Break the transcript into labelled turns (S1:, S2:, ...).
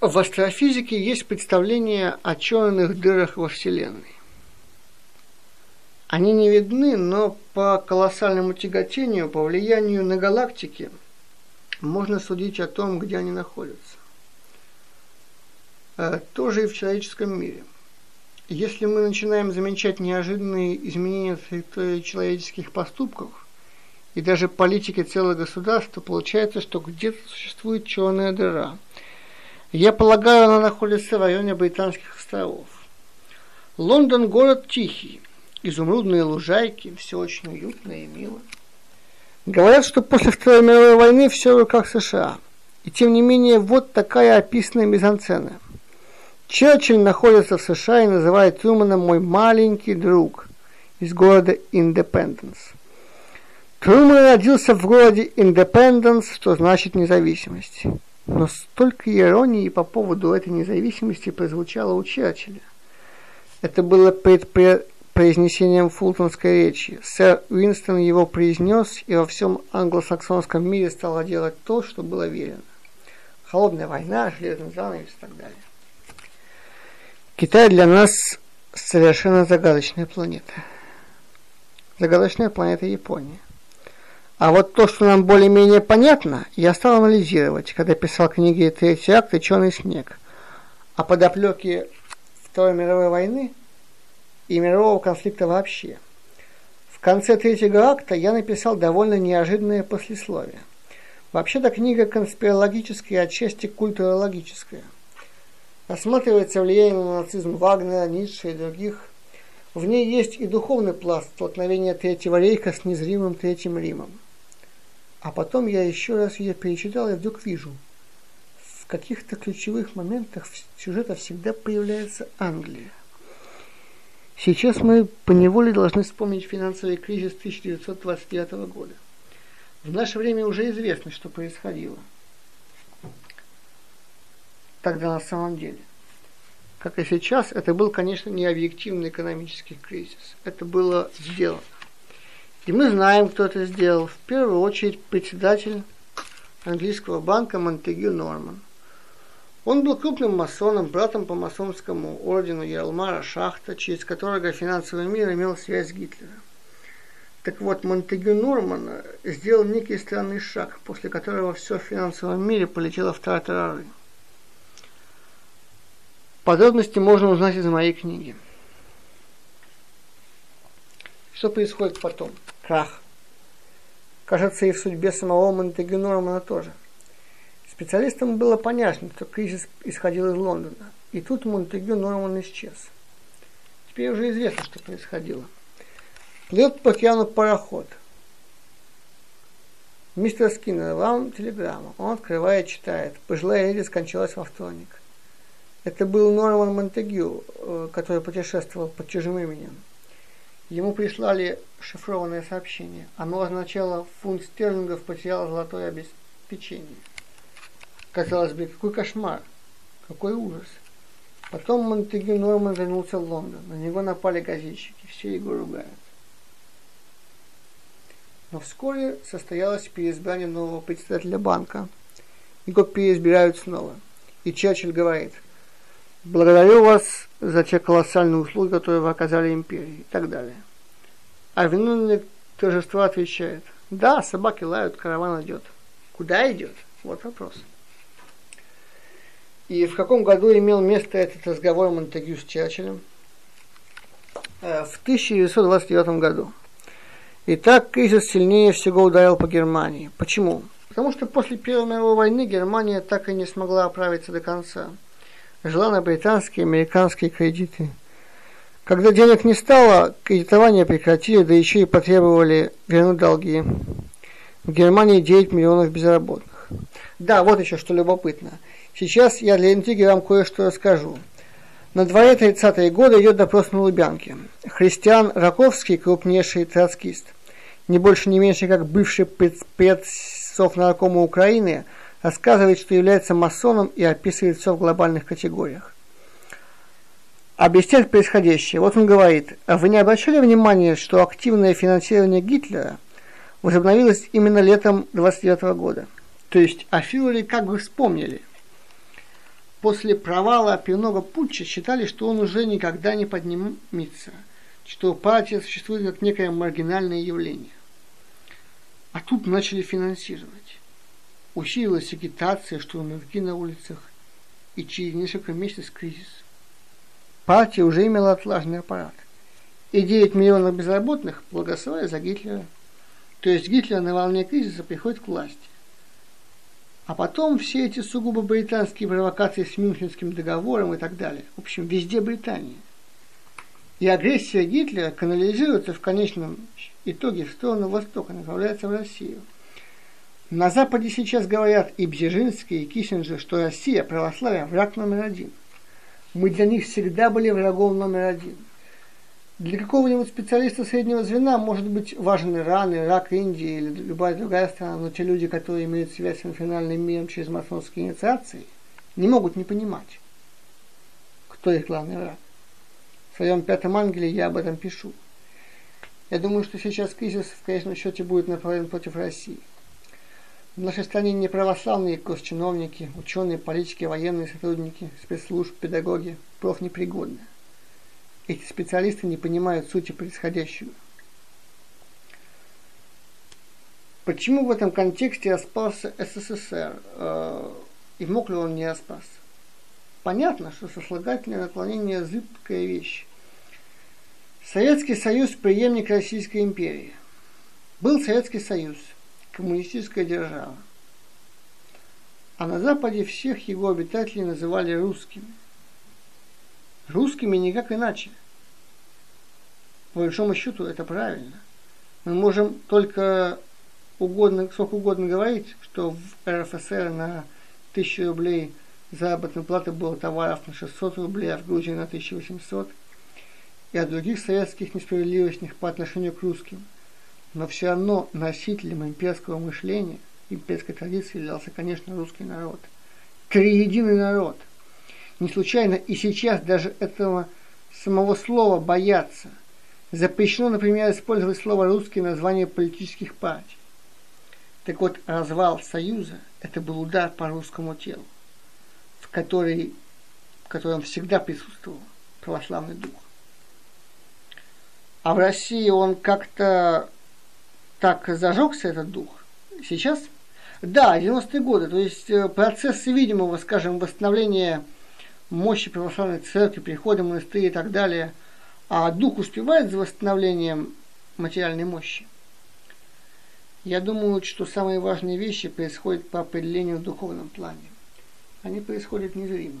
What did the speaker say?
S1: В астрофизике есть представление о черных дырах во Вселенной. Они не видны, но по колоссальному тяготению, по влиянию на галактики, можно судить о том, где они находятся. Э, тоже и в человеческом мире. Если мы начинаем замечать неожиданные изменения в человеческих поступков и даже политики целого государства, получается, что где-то существует черная дыра. Я полагаю, она находится в районе Британских островов. Лондон – город тихий, изумрудные лужайки, все очень уютно и мило. Говорят, что после Второй мировой войны все в руках США. И тем не менее, вот такая описанная мизансцена. Черчилль находится в США и называет Трумана «мой маленький друг» из города Индепенденс. Труман родился в городе Индепенденс, что значит независимость. Но столько иронии по поводу этой независимости прозвучало у Черчилля. Это было пред, произнесением фултонской речи. Сэр Уинстон его произнес, и во всем англосаксонском мире стало делать то, что было верено. Холодная война, железный занавес и так далее. Китай для нас совершенно загадочная планета. Загадочная планета Япония. А вот то, что нам более-менее понятно, я стал анализировать, когда писал книги «Третий акт» и «Черный снег». О подоплеке Второй мировой войны – и мирового конфликта вообще. В конце третьего акта я написал довольно неожиданное послесловие. Вообще-то книга конспирологическая, отчасти культурологическая. Рассматривается влияние на нацизм Вагнера, Ницше и других. В ней есть и духовный пласт столкновения Третьего рейха с незримым Третьим Римом. А потом я еще раз ее перечитал и вдруг вижу, в каких-то ключевых моментах сюжета всегда появляется Англия. Сейчас мы поневоле должны вспомнить финансовый кризис 1929 года. В наше время уже известно, что происходило. Тогда на самом деле. Как и сейчас, это был, конечно, не объективный экономический кризис. Это было сделано. И мы знаем, кто это сделал. В первую очередь председатель английского банка Монтегю Норман – он был крупным масоном, братом по масонскому ордену Ялмара Шахта, через которого финансовый мир имел связь с Гитлером. Так вот, Монтегю Норман сделал некий странный шаг, после которого все в финансовом мире полетело в тартарары. Подробности можно узнать из моей книги. Что происходит потом? Крах. Кажется, и в судьбе самого Монтегю Нормана тоже. Специалистам было понятно, что кризис исходил из Лондона. И тут Монтегю Норман исчез. Теперь уже известно, что происходило. Плывет по океану пароход. Мистер Скиннер, вам телеграмма. Он открывает, читает. Пожилая леди скончалась во вторник. Это был Норман Монтегю, э, который путешествовал под чужим именем. Ему прислали шифрованное сообщение. Оно означало фунт стерлингов потерял золотое обеспечение. Казалось бы, какой кошмар, какой ужас. Потом Монтегю Норман вернулся в Лондон. На него напали газетчики, все его ругают. Но вскоре состоялось переизбрание нового председателя банка. Его переизбирают снова. И Черчилль говорит, благодарю вас за те колоссальные услуги, которые вы оказали империи и так далее. А виновник торжества отвечает, да, собаки лают, караван идет. Куда идет? Вот вопрос. И в каком году имел место этот разговор Монтегю с Черчиллем? Э, в 1929 году. Итак, кризис сильнее всего ударил по Германии. Почему? Потому что после Первой мировой войны Германия так и не смогла оправиться до конца. Жила на британские и американские кредиты. Когда денег не стало, кредитование прекратили, да еще и потребовали вернуть долги. В Германии 9 миллионов безработных. Да, вот еще что любопытно – Сейчас я для интриги вам кое-что расскажу. На дворе 30-е годы идет допрос на Лубянке. Христиан Раковский, крупнейший троцкист, не больше не меньше как бывший предсов наркома Украины, рассказывает, что является масоном и описывает все в глобальных категориях. Объясняет происходящее. Вот он говорит, а вы не обращали внимания, что активное финансирование Гитлера возобновилось именно летом 29 года? То есть о Фюрере как бы вспомнили – после провала Пирного путча считали, что он уже никогда не поднимется, что партия существует как некое маргинальное явление. А тут начали финансировать. Усилилась агитация, штурмовики на улицах, и через несколько месяцев кризис. Партия уже имела отлаженный аппарат. И 9 миллионов безработных благословили за Гитлера. То есть Гитлер на волне кризиса приходит к власти. А потом все эти сугубо британские провокации с Мюнхенским договором и так далее. В общем, везде Британия. И агрессия Гитлера канализируется в конечном итоге в сторону Востока, направляется в Россию. На Западе сейчас говорят и Бзежинский, и Киссинджер, что Россия, православие, враг номер один. Мы для них всегда были врагом номер один. Для какого-нибудь специалиста среднего звена может быть важен Иран, Ирак, Индия или любая другая страна, но те люди, которые имеют связь с инфернальным миром через масонские инициации, не могут не понимать, кто их главный враг. В своем пятом ангеле я об этом пишу. Я думаю, что сейчас кризис в конечном счете будет направлен против России. В нашей стране не православные госчиновники, ученые, политики, военные сотрудники, спецслужб, педагоги, профнепригодные. Эти специалисты не понимают сути происходящего. Почему в этом контексте распался СССР? Э, и мог ли он не распасться? Понятно, что сослагательное наклонение – зыбкая вещь. Советский Союз – преемник Российской империи. Был Советский Союз, коммунистическая держава. А на Западе всех его обитателей называли русскими. Русскими никак иначе по большому счету это правильно. Мы можем только угодно, сколько угодно говорить, что в РФСР на 1000 рублей заработной платы было товаров на 600 рублей, а в Грузии на 1800, и о других советских несправедливостях по отношению к русским. Но все равно носителем имперского мышления, имперской традиции являлся, конечно, русский народ. Триединый народ. Не случайно и сейчас даже этого самого слова боятся – Запрещено, например, использовать слово «русский» название политических партий. Так вот, развал Союза – это был удар по русскому телу, в, который, в котором всегда присутствовал православный дух. А в России он как-то так зажегся, этот дух. Сейчас? Да, 90-е годы. То есть э, процесс видимого, скажем, восстановления мощи православной церкви, прихода монастыря и так далее – а дух успевает за восстановлением материальной мощи. Я думаю, что самые важные вещи происходят по определению в духовном плане. Они происходят незримо.